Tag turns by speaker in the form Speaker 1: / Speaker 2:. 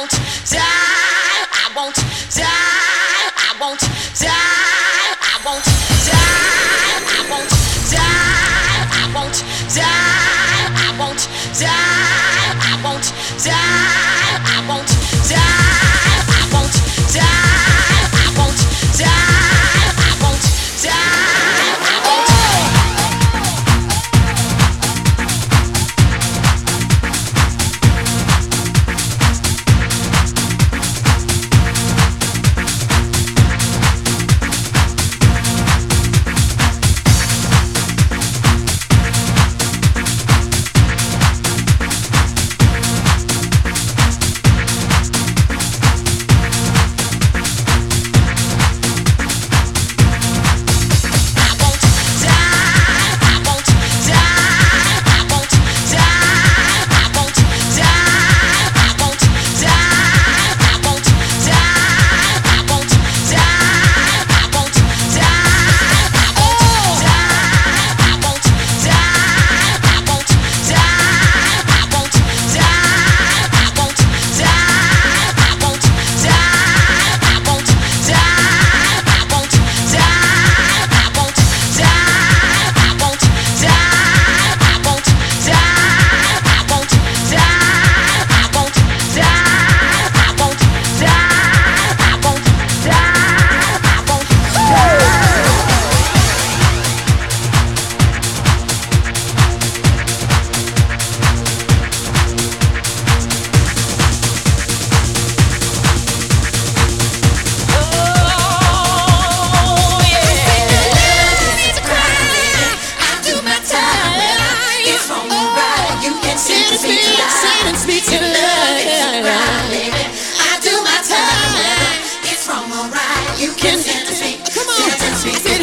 Speaker 1: won't You can dance me. Come on. Dance me.